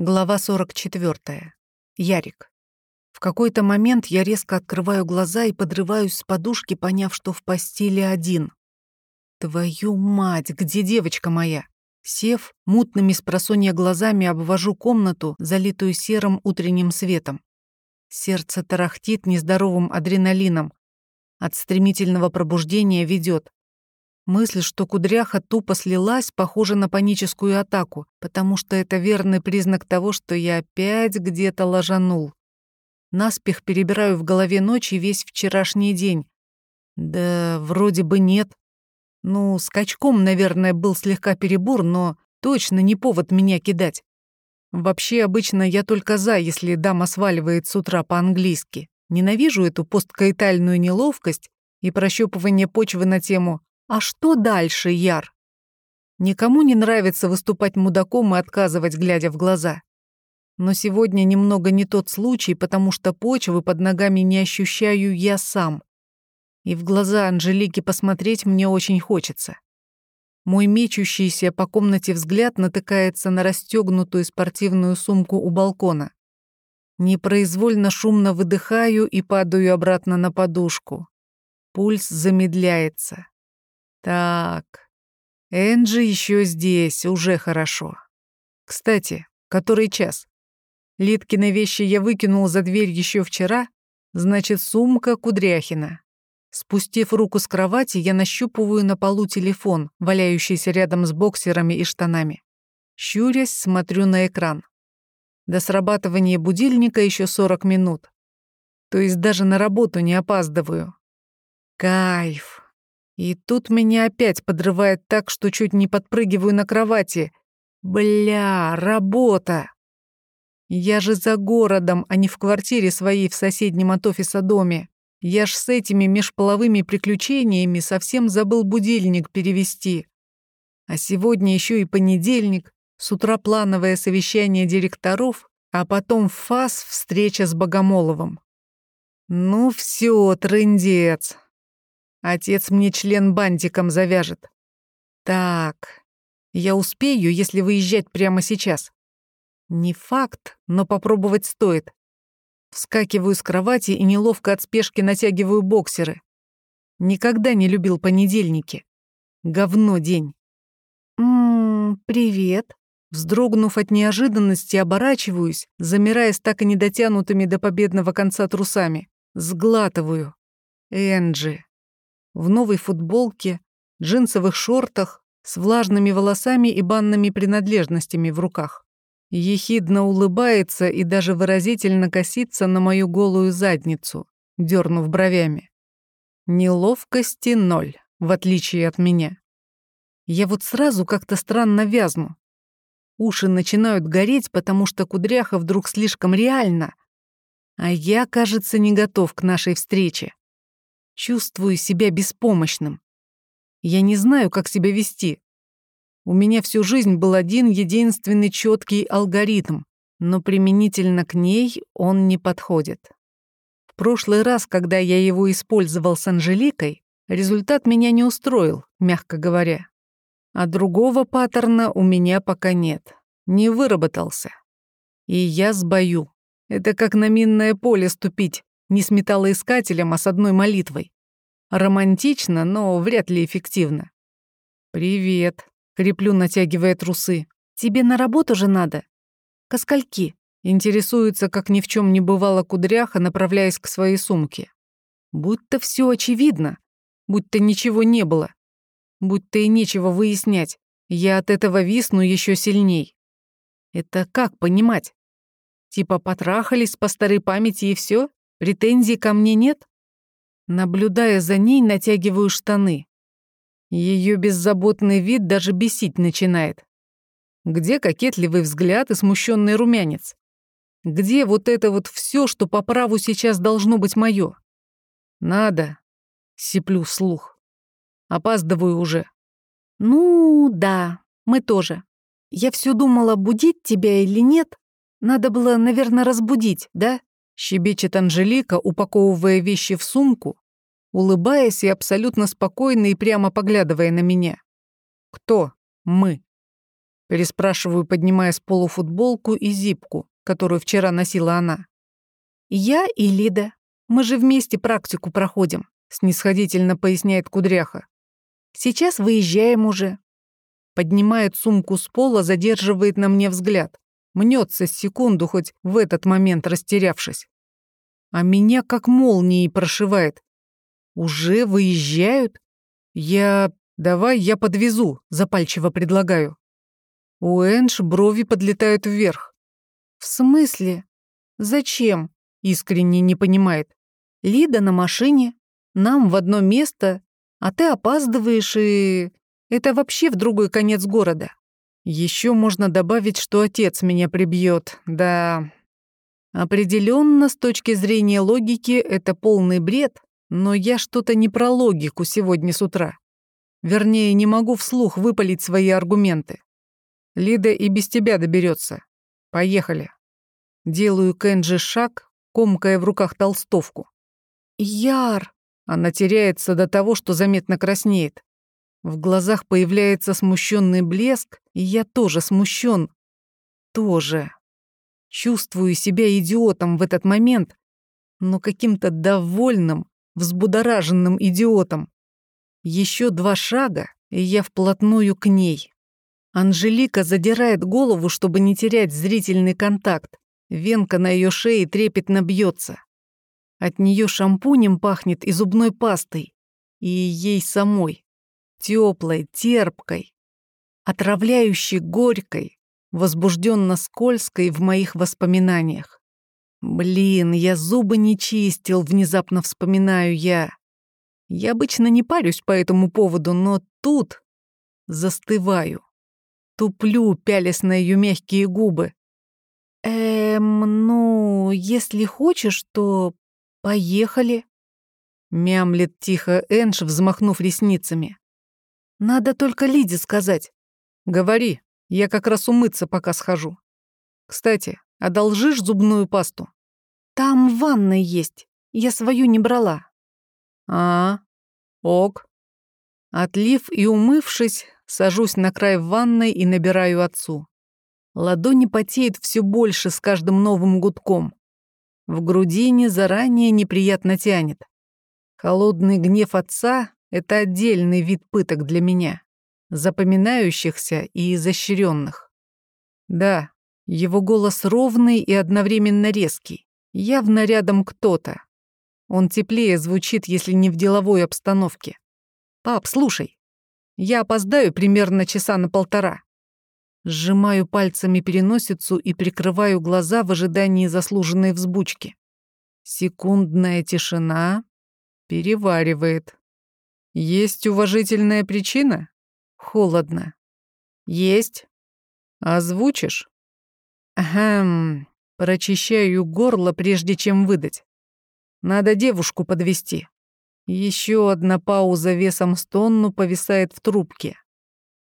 Глава 44. Ярик. В какой-то момент я резко открываю глаза и подрываюсь с подушки, поняв, что в постели один. Твою мать, где девочка моя? Сев, мутными с глазами обвожу комнату, залитую серым утренним светом. Сердце тарахтит нездоровым адреналином. От стремительного пробуждения ведет. Мысль, что кудряха тупо слилась, похожа на паническую атаку, потому что это верный признак того, что я опять где-то ложанул. Наспех перебираю в голове ночи весь вчерашний день. Да вроде бы нет. Ну, скачком, наверное, был слегка перебор, но точно не повод меня кидать. Вообще, обычно я только за, если дама сваливает с утра по-английски. Ненавижу эту посткаитальную неловкость и прощупывание почвы на тему а что дальше, Яр? Никому не нравится выступать мудаком и отказывать, глядя в глаза. Но сегодня немного не тот случай, потому что почвы под ногами не ощущаю я сам. И в глаза Анжелики посмотреть мне очень хочется. Мой мечущийся по комнате взгляд натыкается на расстегнутую спортивную сумку у балкона. Непроизвольно шумно выдыхаю и падаю обратно на подушку. Пульс замедляется. Так, Энджи еще здесь, уже хорошо. Кстати, который час? Литкины вещи я выкинул за дверь еще вчера, значит, сумка Кудряхина. Спустив руку с кровати, я нащупываю на полу телефон, валяющийся рядом с боксерами и штанами. Щурясь, смотрю на экран. До срабатывания будильника еще 40 минут. То есть даже на работу не опаздываю. Кайф. И тут меня опять подрывает так, что чуть не подпрыгиваю на кровати. Бля, работа! Я же за городом, а не в квартире своей в соседнем от офиса доме. Я ж с этими межполовыми приключениями совсем забыл будильник перевести. А сегодня еще и понедельник, с утра плановое совещание директоров, а потом ФАС встреча с Богомоловым. Ну все, трындец. Отец мне член бантиком завяжет. Так, я успею, если выезжать прямо сейчас. Не факт, но попробовать стоит. Вскакиваю с кровати и неловко от спешки натягиваю боксеры. Никогда не любил понедельники. Говно день. «Ммм, привет». Вздрогнув от неожиданности, оборачиваюсь, замирая с так и недотянутыми до победного конца трусами. Сглатываю. Энджи в новой футболке, джинсовых шортах, с влажными волосами и банными принадлежностями в руках. Ехидно улыбается и даже выразительно косится на мою голую задницу, дернув бровями. Неловкости ноль, в отличие от меня. Я вот сразу как-то странно вязну. Уши начинают гореть, потому что кудряха вдруг слишком реально. А я, кажется, не готов к нашей встрече. Чувствую себя беспомощным. Я не знаю, как себя вести. У меня всю жизнь был один единственный четкий алгоритм, но применительно к ней он не подходит. В прошлый раз, когда я его использовал с Анжеликой, результат меня не устроил, мягко говоря. А другого паттерна у меня пока нет. Не выработался. И я сбою. Это как на минное поле ступить, не с металлоискателем, а с одной молитвой. Романтично, но вряд ли эффективно. «Привет», — креплю, натягивая трусы. «Тебе на работу же надо?» «Ко скольки?» Интересуется, как ни в чем не бывало кудряха, направляясь к своей сумке. Будь-то все очевидно, будь-то ничего не было, будь-то и нечего выяснять. Я от этого висну еще сильней. Это как понимать? Типа потрахались по старой памяти и все? Претензий ко мне нет? Наблюдая за ней, натягиваю штаны. Ее беззаботный вид даже бесить начинает. Где кокетливый взгляд и смущенный румянец? Где вот это вот все, что по праву сейчас должно быть мое? Надо. Сиплю вслух. Опаздываю уже. Ну, да, мы тоже. Я все думала, будить тебя или нет. Надо было, наверное, разбудить, да? Щебечет Анжелика, упаковывая вещи в сумку, улыбаясь и абсолютно спокойно и прямо поглядывая на меня. Кто мы? Переспрашиваю, поднимая с полу футболку и зипку, которую вчера носила она. «Я и Лида. Мы же вместе практику проходим», — снисходительно поясняет Кудряха. «Сейчас выезжаем уже». Поднимает сумку с пола, задерживает на мне взгляд. Мнется секунду, хоть в этот момент растерявшись. А меня как молнией прошивает. Уже выезжают? Я... Давай я подвезу, запальчиво предлагаю. У Энж брови подлетают вверх. В смысле? Зачем? Искренне не понимает. Лида на машине, нам в одно место, а ты опаздываешь и... Это вообще в другой конец города. Еще можно добавить, что отец меня прибьет. Да, определенно, с точки зрения логики, это полный бред, но я что-то не про логику сегодня с утра. Вернее, не могу вслух выпалить свои аргументы. Лида и без тебя доберется. Поехали. Делаю Кенджи шаг, комкая в руках толстовку. Яр! Она теряется до того, что заметно краснеет. В глазах появляется смущенный блеск, и я тоже смущен. Тоже. Чувствую себя идиотом в этот момент, но каким-то довольным, взбудораженным идиотом. Еще два шага, и я вплотную к ней. Анжелика задирает голову, чтобы не терять зрительный контакт. Венка на ее шее трепетно бьется. От нее шампунем пахнет и зубной пастой. И ей самой. Теплой, терпкой, отравляющей горькой, возбужденно скользкой в моих воспоминаниях. Блин, я зубы не чистил, внезапно вспоминаю я. Я обычно не парюсь по этому поводу, но тут застываю. Туплю, пялясь на ее мягкие губы. «Эм, ну, если хочешь, то поехали», — мямлет тихо Энж, взмахнув ресницами. «Надо только Лиде сказать». «Говори, я как раз умыться пока схожу. Кстати, одолжишь зубную пасту?» «Там в ванной есть, я свою не брала». «А, ок». Отлив и умывшись, Сажусь на край ванной и набираю отцу. Ладони потеют все больше с каждым новым гудком. В грудине заранее неприятно тянет. Холодный гнев отца — это отдельный вид пыток для меня, запоминающихся и изощренных. Да, его голос ровный и одновременно резкий. Явно рядом кто-то. Он теплее звучит, если не в деловой обстановке. «Пап, слушай, я опоздаю примерно часа на полтора. Сжимаю пальцами переносицу и прикрываю глаза в ожидании заслуженной взбучки. Секундная тишина переваривает. Есть уважительная причина? Холодно. Есть. Озвучишь? Ахм. Прочищаю горло, прежде чем выдать. Надо девушку подвести. Еще одна пауза весом с тонну повисает в трубке.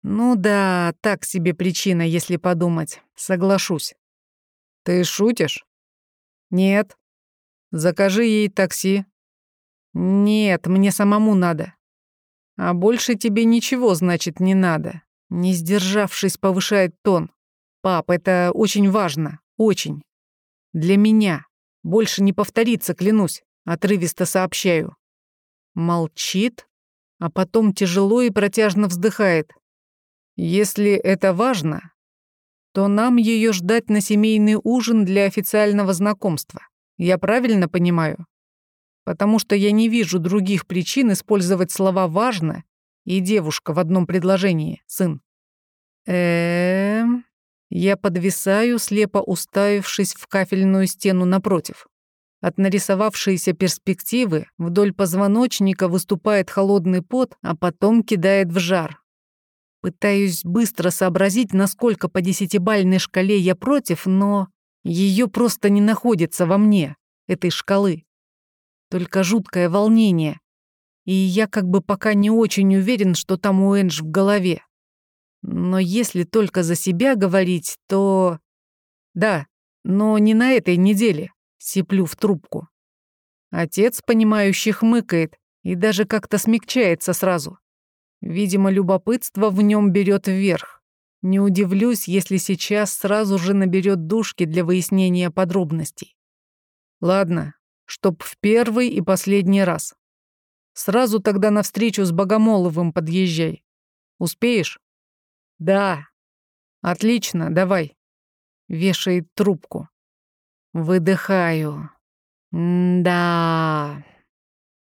Ну да, так себе причина, если подумать. Соглашусь. Ты шутишь? Нет. Закажи ей такси. Нет, мне самому надо. А больше тебе ничего, значит, не надо. Не сдержавшись, повышает тон. Пап, это очень важно. Очень. Для меня. Больше не повторится, клянусь. Отрывисто сообщаю. Молчит, а потом тяжело и протяжно вздыхает. Если это важно, то нам ее ждать на семейный ужин для официального знакомства. Я правильно понимаю? Потому что я не вижу других причин использовать слова «важно» и «девушка» в одном предложении, сын. Эм... Я подвисаю, слепо уставившись в кафельную стену напротив. От нарисовавшейся перспективы вдоль позвоночника выступает холодный пот, а потом кидает в жар. Пытаюсь быстро сообразить, насколько по десятибальной шкале я против, но ее просто не находится во мне, этой шкалы. Только жуткое волнение. И я как бы пока не очень уверен, что там у Эндж в голове. Но если только за себя говорить, то... Да, но не на этой неделе. Сиплю в трубку. Отец, понимающий, хмыкает и даже как-то смягчается сразу. Видимо, любопытство в нем берет вверх. Не удивлюсь, если сейчас сразу же наберет душки для выяснения подробностей. Ладно, чтоб в первый и последний раз. Сразу тогда навстречу с Богомоловым подъезжай. Успеешь? Да. Отлично, давай. Вешает трубку. Выдыхаю. да.